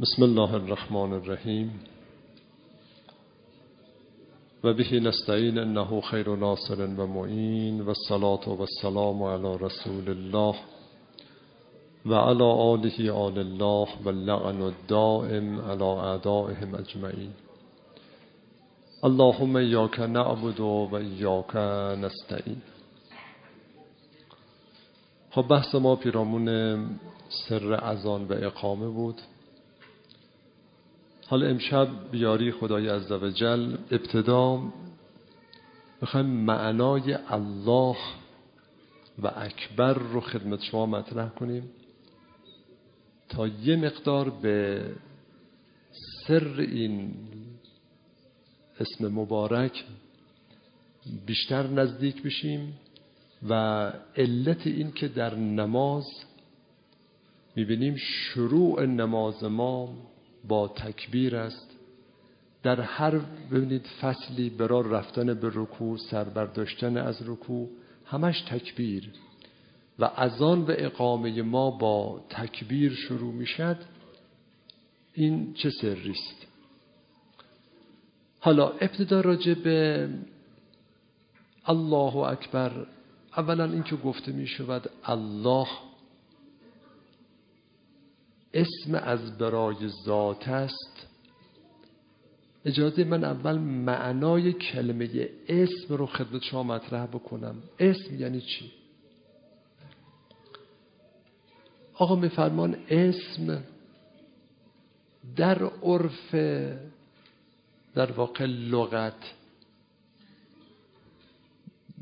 بسم الله الرحمن الرحیم. و به نستعین انه خیر ناصر و معین و الصلاة و السلام علی رسول الله و علی آله آل الله و لعن الدائم علی اعدائهم اجمعین. اللهم ایاک نعبد و ایاک نستعین. خب بحث ما پیرامون سر ازان و اقامه بود. حالا امشب بیاری خدای عزوجل ابتدا می‌خوایم معنای الله و اکبر رو خدمت شما مطرح کنیم تا یه مقدار به سر این اسم مبارک بیشتر نزدیک بشیم و علت این که در نماز می‌بینیم شروع نماز ما با تکبیر است. در هر ببینید فصلی برای رفتن به رکوع سربرداشتن از رکوع همش تکبیر. و اذان و اقامه ما با تکبیر شروع می‌شد. این چه سری است؟ حالا ابتدا راجع به الله اکبر. اولا اینکه گفته می شود الله اسم از برای ذات است. اجازه من اول معنای کلمه اسم رو خدمت شما مطرح بکنم. اسم یعنی چی؟ آقا میفرمان اسم در عرف در واقع لغت.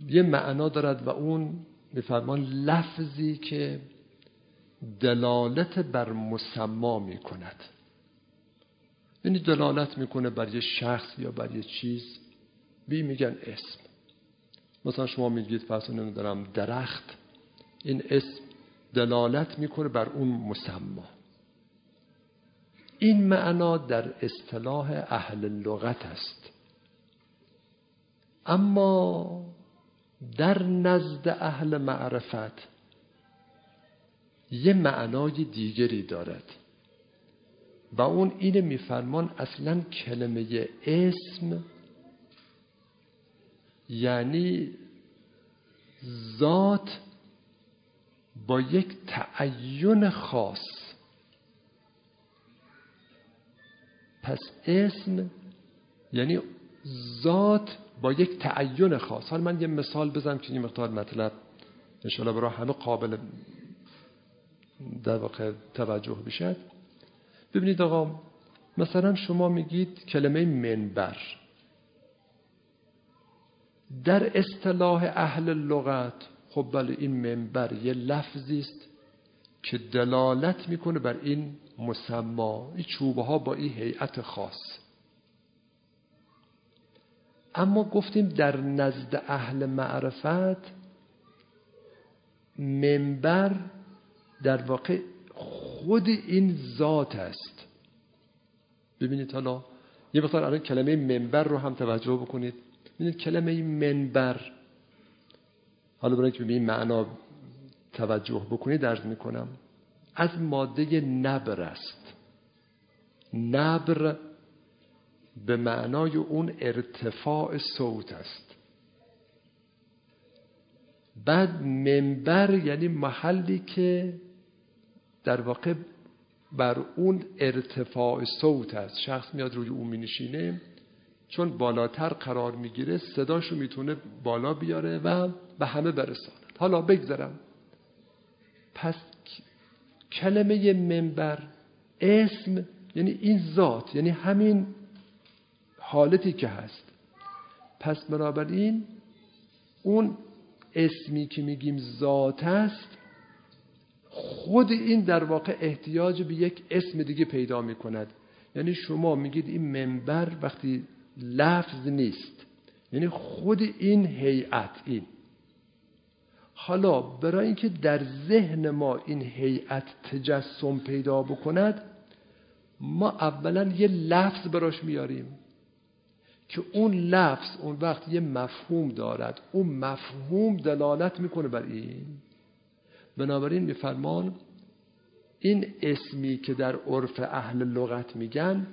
یه معنا دارد و اون میفرمان لفظی که دلالت بر مسما می کند یعنی دلالت می‌کنه بر یه شخص یا بر یه چیز. بی میگن اسم. مثلا شما میگید فرض نمیدارم درخت. این اسم دلالت می‌کنه بر اون مسما. این معنا در اصطلاح اهل لغت است. اما در نزد اهل معرفت یه معنای دیگری دارد. و اون اینه میفرمان اصلا کلمه اسم یعنی ذات با یک تعین خاص. پس اسم یعنی ذات با یک تعین خاص. حالا من یه مثال بزنم که این مقدار مطلب انشاءالله برای همه قابل در واقع توجه بشد ببینید آقا مثلا شما میگید کلمه منبر. در اصطلاح اهل لغت خب بله این منبر یه لفظی است که دلالت می‌کنه بر این مسما این چوبه ها با این هیئت خاص. اما گفتیم در نزد اهل معرفت منبر در واقع خود این ذات است. ببینید حالا یه مقدار الان کلمه منبر رو هم توجه بکنید. ببینید کلمه منبر. حالا برای که به این معنا توجه بکنید درد می‌کنم از ماده نبر است. نبر به معنای اون ارتفاع صوت است. بعد منبر یعنی محلی که در واقع بر اون ارتفاع صوت است. شخص میاد روی اون مینشینه چون بالاتر قرار می‌گیره صداشو می‌تونه بالا بیاره و به همه برساند. حالا بگذارم پس کلمه منبر اسم یعنی این ذات یعنی همین حالتی که هست. پس بنابراین اون اسمی که میگیم ذات است خود این در واقع احتیاج به یک اسم دیگه پیدا می کند یعنی شما میگید این منبر وقتی لفظ نیست. یعنی خود این هیئت این. حالا برای اینکه در ذهن ما این هیئت تجسم پیدا بکند ما اولا یه لفظ براش میاریم که اون لفظ اون وقت یه مفهوم دارد. اون مفهوم دلالت می‌کنه بر این. بنابراین میفرمان این اسمی که در عرف اهل لغت میگن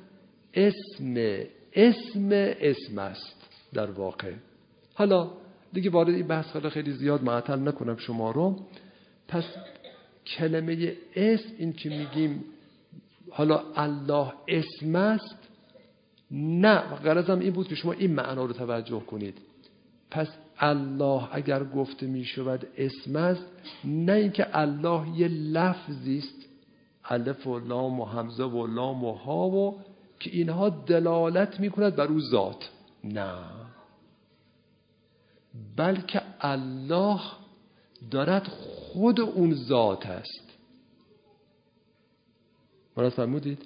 اسم اسم اسم است در واقع. حالا دیگه وارد این بحث خیلی خیلی زیاد معطل نکنم شما رو. پس کلمه اسم این که میگیم حالا الله اسم است نه غرضم این بود که شما این معنا رو توجه کنید. پس الله اگر گفته می شود اسم است نه اینکه الله یه لفظی است الف و لام و همزه و لام و ها و که اینها دلالت می کند بر او ذات. نه. بلکه الله دارد خود اون ذات است. مراد فرمودید؟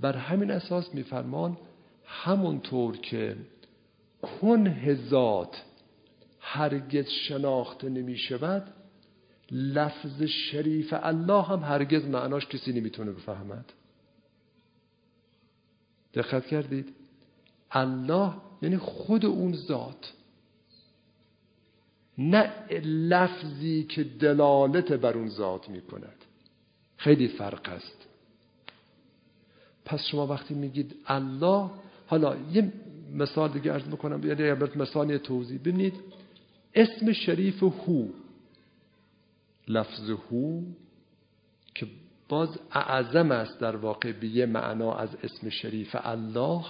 بر همین اساس میفرمان همونطور که کنه ذات هرگز شناخته نمی شود لفظ شریف الله هم هرگز معناش کسی نمی‌تونه بفهمد. دقت کردید؟ الله یعنی خود اون ذات. نه لفظی که دلالت بر اون ذات می کند خیلی فرق است. پس شما وقتی میگید الله حالا یه مثال دیگه ارز می‌کنم یعنی مثال توضیح ببینید اسم شریف هو. لفظ هو که باز اعظم است در واقع به یه معنا از اسم شریف الله.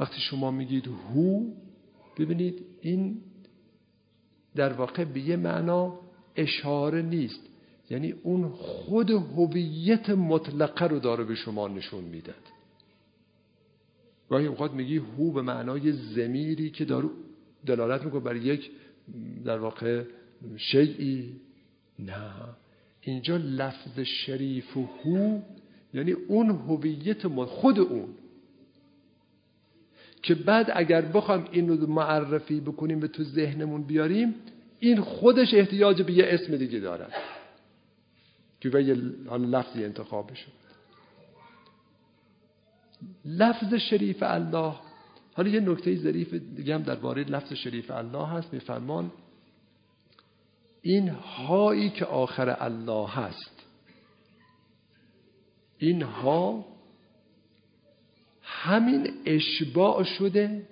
وقتی شما میگید هو ببینید این در واقع به یه معنا اشاره نیست. یعنی اون خود هویت مطلقه رو داره به شما نشون میدد گاهی اوقات میگی هو به معنای زمیری که داره دلالت می‌کنه بر یک در واقع شیعی. نه. اینجا لفظ شریف و هو یعنی اون هویت خود اون. که بعد اگر بخوایم این رو معرفی بکنیم به تو ذهنمون بیاریم این خودش احتیاج به یه اسم دیگه دارد که به یه لفظی انتخاب بشه لفظ شریف الله حالا یه نکته ظریف دیگه هم درباره لفظ شریف الله هست میفرمان. این هایی که آخر الله هست این ها همین اشباع شده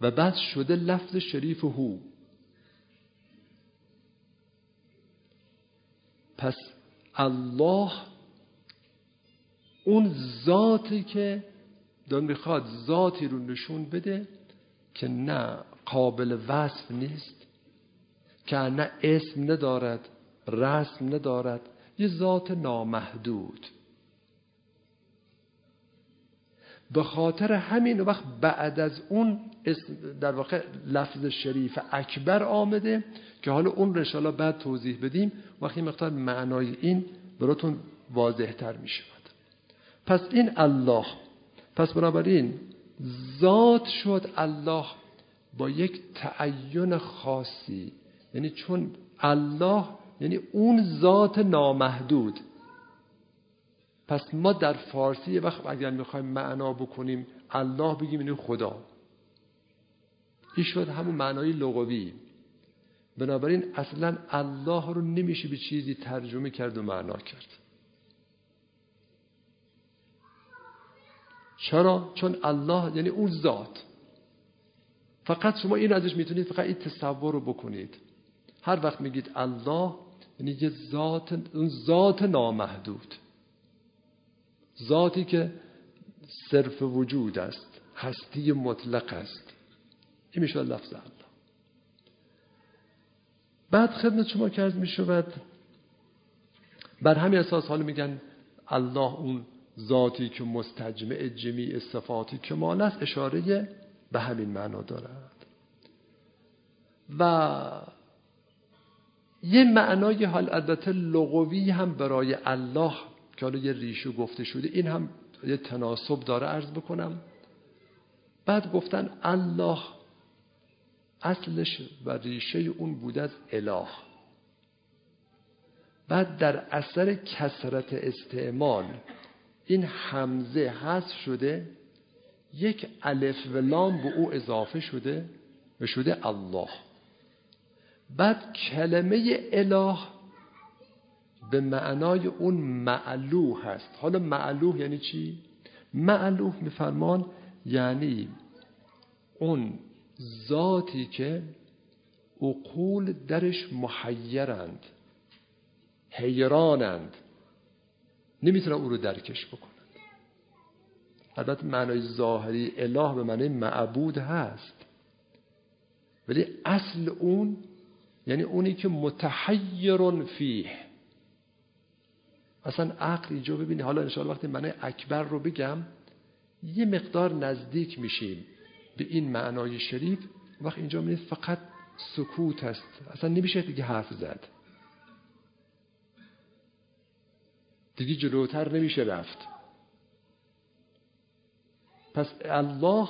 و بعد شده لفظ شریف هو. پس الله اون ذاتی که دون می‌خواد ذاتی رو نشون بده که نه قابل وصف نیست که نه اسم ندارد رسم ندارد یه ذات نامحدود. به خاطر همین وقت بعد از اون در واقع لفظ شریف اکبر آمده که حالا اون رشالا بعد توضیح بدیم وقتی مقدار معنای این براتون واضح تر می شود پس این الله پس بنابراین ذات شد الله با یک تعین خاصی. یعنی چون الله یعنی اون ذات نامحدود. پس ما در فارسی وقت اگر می‌خوایم معنا بکنیم الله بگیم این خدا. این شد همون معنای لغوی. بنابراین اصلا الله رو نمیشه به چیزی ترجمه کرد و معنا کرد. چرا؟ چون الله یعنی اون ذات. فقط شما این ازش می‌تونید فقط این تصور رو بکنید. هر وقت میگید الله یعنی یه ذات اون ذات نامحدود. ذاتی که صرف وجود است هستی مطلق است. این میشه لفظ الله. بعد خدمت شما که از می‌شود بر همین اساس حالا میگن الله اون ذاتی که مستجمع جمیع صفاتی کمال است اشاره به همین معنا دارد. و یه معنای حال البته لغوی هم برای الله که حالا یه ریشو گفته شده این هم یه تناسب داره عرض بکنم. بعد گفتن الله اصلش و ریشه اون بود از اله. بعد در اثر کسرت استعمال این همزه حذف شده یک الف و لام به او اضافه شده و شده الله. بعد کلمه اله به معنای اون معلوه هست. حالا معلوه یعنی چی؟ معلوه میفرمان یعنی اون ذاتی که عقول درش محیرند حیرانند. نمی‌تونن او رو درکش بکنند البته معنای ظاهری اله به معنای معبود هست. ولی اصل اون یعنی اونی که متحیر فیه. اصلا عقل اینجا ببینی حالا انشاءالله وقتی معنی اکبر رو بگم یه مقدار نزدیک میشیم به این معنای شریف. وقت اینجا می‌بینید فقط سکوت هست. اصلا نمیشه دیگه حرف زد. دیگه جلوتر نمیشه رفت. پس الله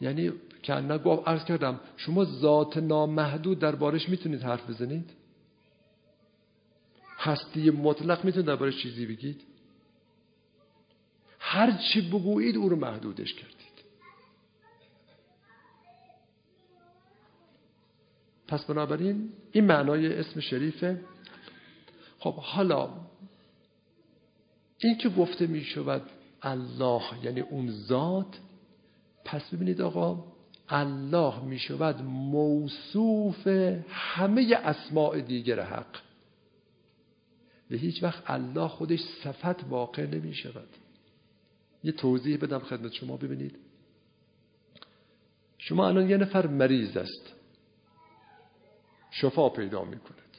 یعنی که نگو عرض کردم شما ذات نامحدود دربارش می‌تونید حرف بزنید؟ هستی مطلق می‌تونید دربارش چیزی بگید؟ هر چی بگویید او رو محدودش کردید. پس بنابراین این معنای اسم شریفه. خب حالا این که گفته می شود الله یعنی اون ذات پس ببینید آقا الله می شود موصوف همه اسماع دیگر حق. به هیچ وقت الله خودش صفت واقع نمی شود. یه توضیح بدم خدمت شما ببینید. شما الان یه نفر مریض است. شفا پیدا می کند.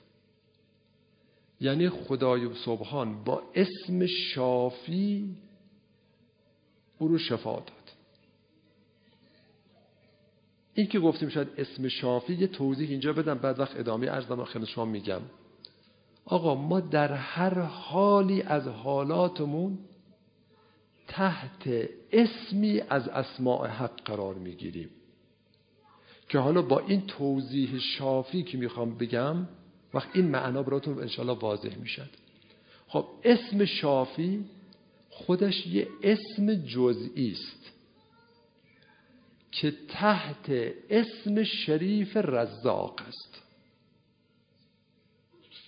یعنی خدای سبحان با اسم شافی او رو شفا داد. این که گفتیم شاید اسم شافی یه توضیح اینجا بدم بعد وقت ادامه ارزم خدمت شما میگم. آقا ما در هر حالی از حالاتمون تحت اسمی از اسماع حق قرار می‌گیریم. که حالا با این توضیح شافی که می‌خوام بگم وقت این معنا براتون انشالله واضح می‌شد. خب اسم شافی خودش یه اسم جزئی است که تحت اسم شریف رزاق است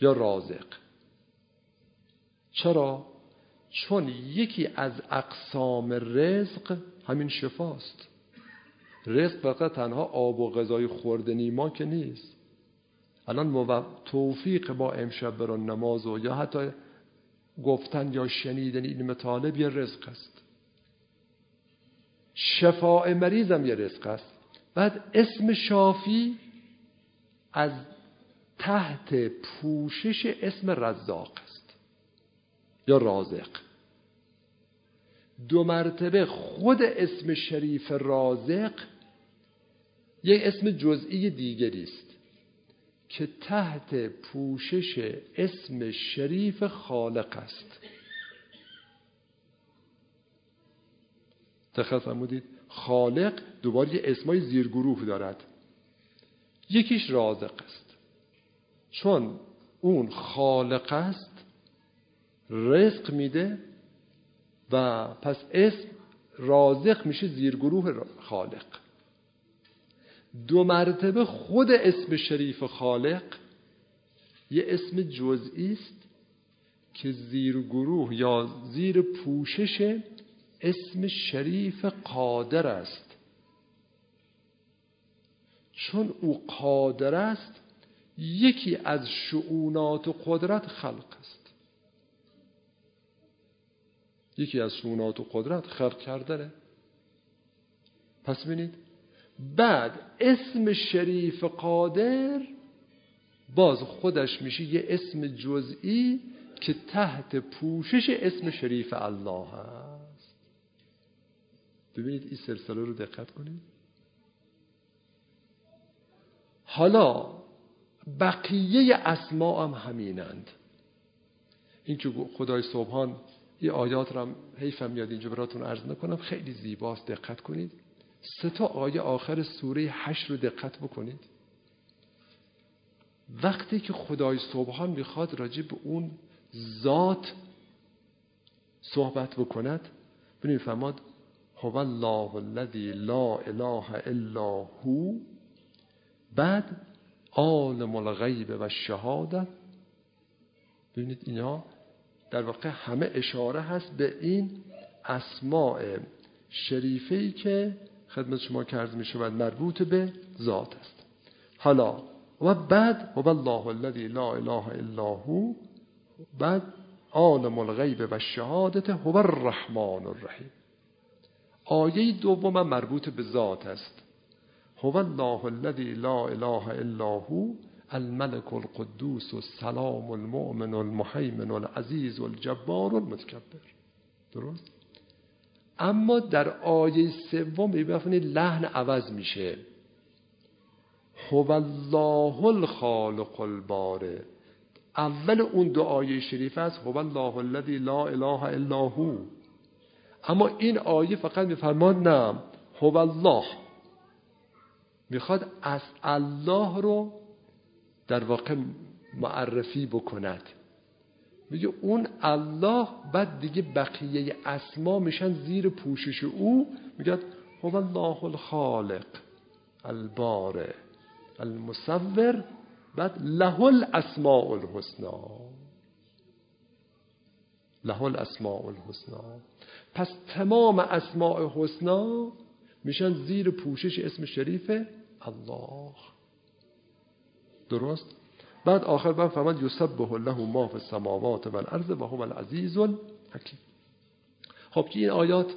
یا رازق. چرا؟ چون یکی از اقسام رزق همین شفاست. رزق فقط تنها آب و غذای خوردنی ما که نیست. الان توفیق با امشب بران نماز و یا حتی گفتن یا شنیدن این مطالب یه رزق است. شفاء مریضم یه رزق است. بعد اسم شافی از تحت پوشش اسم رزاق است. یا رازق. دو مرتبه خود اسم شریف رازق یک اسم جزئی دیگری است. که تحت پوشش اسم شریف خالق است. دقت فرمودید؟ خالق دوباره یه اسمای زیرگروه دارد. یکیش رازق است. چون اون خالق است رزق میده و پس اسم رازق میشه زیرگروه خالق. دو مرتبه خود اسم شریف خالق یه اسم جزئی است که زیر گروه یا زیر پوشش اسم شریف قادر است. چون او قادر است یکی از شعونات و قدرت خلق است. یکی از شعونات و قدرت خلق کردنه. پس ببینید بعد اسم شریف قادر باز خودش میشه یه اسم جزئی که تحت پوشش اسم شریف الله هست ببینید این سلسله رو دقت کنید. حالا بقیه اسما هم همینند. این که خدای صبحان این آیات رو هم حیفم میاد اینجا براتون عرض نکنم. خیلی زیباست. دقت کنید. سه تا آیه آخر سوره هشت رو دقت بکنید. وقتی که خدای سبحان می‌خواد راجع به اون ذات صحبت بکند ببینید فرماد هو الله الذی لا اله الا هو. بعد عالم الغیب و شهادت ببینید اینا در واقع همه اشاره هست به این اسماع شریفه که خدمت شما عرض می شود مربوط به ذات است. حالا و بعد هو الله الذی لا اله الا هو بعد عالم الغیب و شهادت هو الرحمن الرحیم. آیه دوم مربوط به ذات است. هو الله الذی لا اله الا هو الملك القدوس السلام المؤمن المحیمن العزیز الجبار المتکبر. درست؟ اما در آیه سوم ببینید لحن عوض میشه. هو الله الخالق البارئ. اول اون آیه شریف است. هو الله الذی لا اله الا هو. اما این آیه فقط میفرماد نه. هو الله می‌خواد از الله رو در واقع معرفی بکند. میگه اون الله بعد دیگه بقیه اسما میشن زیر پوشش او. میگه هو الله الخالق البارئ المصور بعد له الاسماء الحسنا له الاسماء الحسنا پس تمام اسماء حسنا میشن زیر پوشش اسم شریف الله. درست؟ بعد آخر بعد فرماد یسبح له ما فی السماوات و الارض و هو العزیز الحکیم. خب که این آیات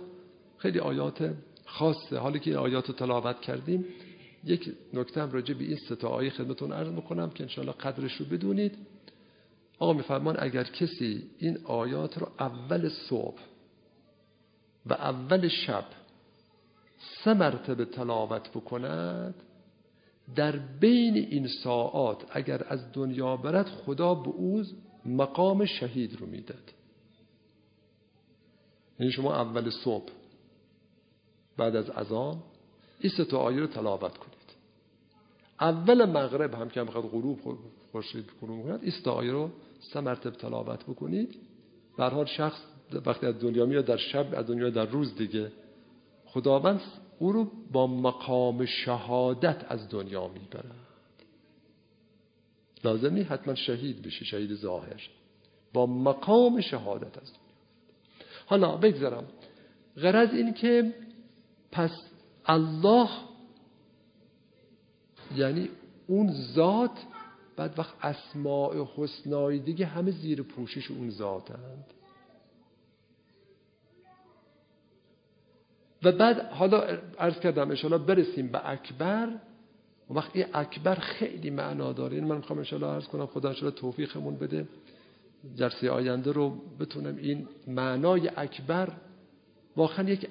خیلی آیات خاصه. حالی که این آیات رو تلاوت کردیم یک نکته هم راجع به این ستا آیه خدمتون عرض می‌کنم که انشاءالله قدرش رو بدونید. آقا میفرمان اگر کسی این آیات رو اول صبح و اول شب سه مرتبه تلاوت بکند در بین این ساعات اگر از دنیا برد خدا به او مقام شهید رو می‌داد. یعنی شما اول صبح بعد از اذان این سه تا آیه رو تلاوت کنید. اول مغرب هم که می‌خواد غروب خورشید غروب کند این آیه رو سه مرتبه تلاوت بکنید. به شخص وقتی از دنیا میاد در شب از دنیا در روز دیگه خداوند او رو با مقام شهادت از دنیا می‌برد لازم نیست حتما شهید بشه شهید ظاهر. با مقام شهادت از دنیا. حالا بگذارم. غرض این که پس الله یعنی اون ذات بعد وقت اسماع حسنای دیگه همه زیر پوشش اون ذاتند. و بعد حالا عرض کردم انشاءالله برسیم به اکبر. وقتی اکبر خیلی معنا داره این من می‌خوام انشاءالله عرض کنم خدا انشاءالله توفیقمون بده جلسه آینده رو بتونم این معنای اکبر واقعا یک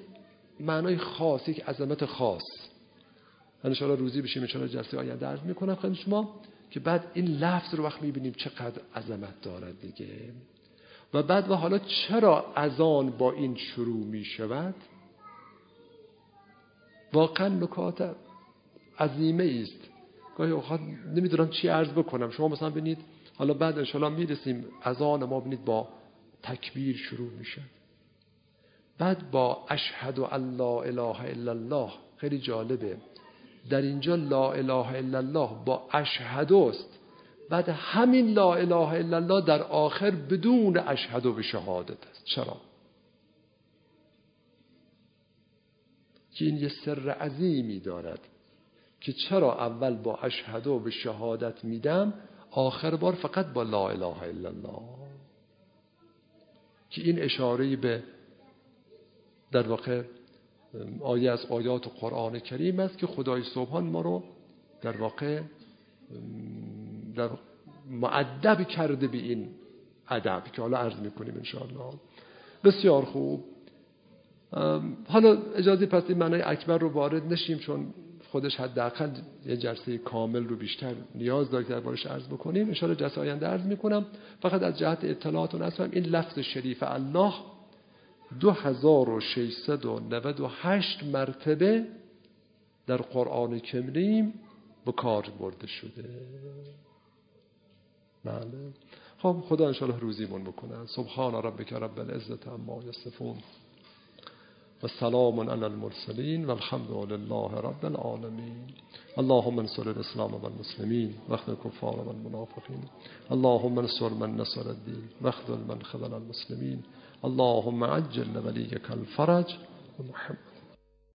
معنای خاص یک عظمت خاص. انشاءالله روزی بشیم انشاءالله جلسه آینده عرض می‌کنم خیلی شما که بعد این لفظ رو وقت می‌بینیم چقدر عظمت دارد دیگه. و بعد و حالا چرا اذان با این شروع می‌شود؟ واقعا نکات عظیمه است. گاهی اوقات نمی‌دونم چی عرض بکنم. شما مثلا ببینید حالا بعد انشاءالله می‌رسیم از آن ما ببینید با تکبیر شروع میشه. بعد با اشهد ان لا اله الا الله خیلی جالبه. در اینجا لا اله الا الله با اشهد است. بعد همین لا اله الا الله در آخر بدون اشهد و به شهادت است. چرا؟ که این یه سر عظیمی دارد که چرا اول با اشهد به شهادت میدم آخر بار فقط با لا اله الا الله. که این اشاره به در واقع آیه از آیات قرآن کریم است که خدای سبحان ما رو در واقع در معدب کرده به این ادب که حالا عرض می‌کنیم انشاءالله. بسیار خوب. حالا اجازه پس این معنای اکبر رو وارد نشیم چون خودش حداقل یه جلسه کامل رو بیشتر نیاز داره دربارش عرض بکنیم. ان جلسه آینده عرض می‌کنم. فقط از جهت اطلاعات و این لفظ شریف الله 2698 مرتبه در قرآن کریم به کار برده شده. بله. خب خدا انشاءالله روزیمون بکنه. سبحان ربک رب العزت عما یصفون. وسلام على المرسلين والحمد لله رب العالمين. اللهم انصر الإسلام والمسلمين واخذ الكفار والمنافقين. اللهم انصر من نصر الدين واخذل من خذل المسلمين. اللهم عجل لوليك الفرج ومحمد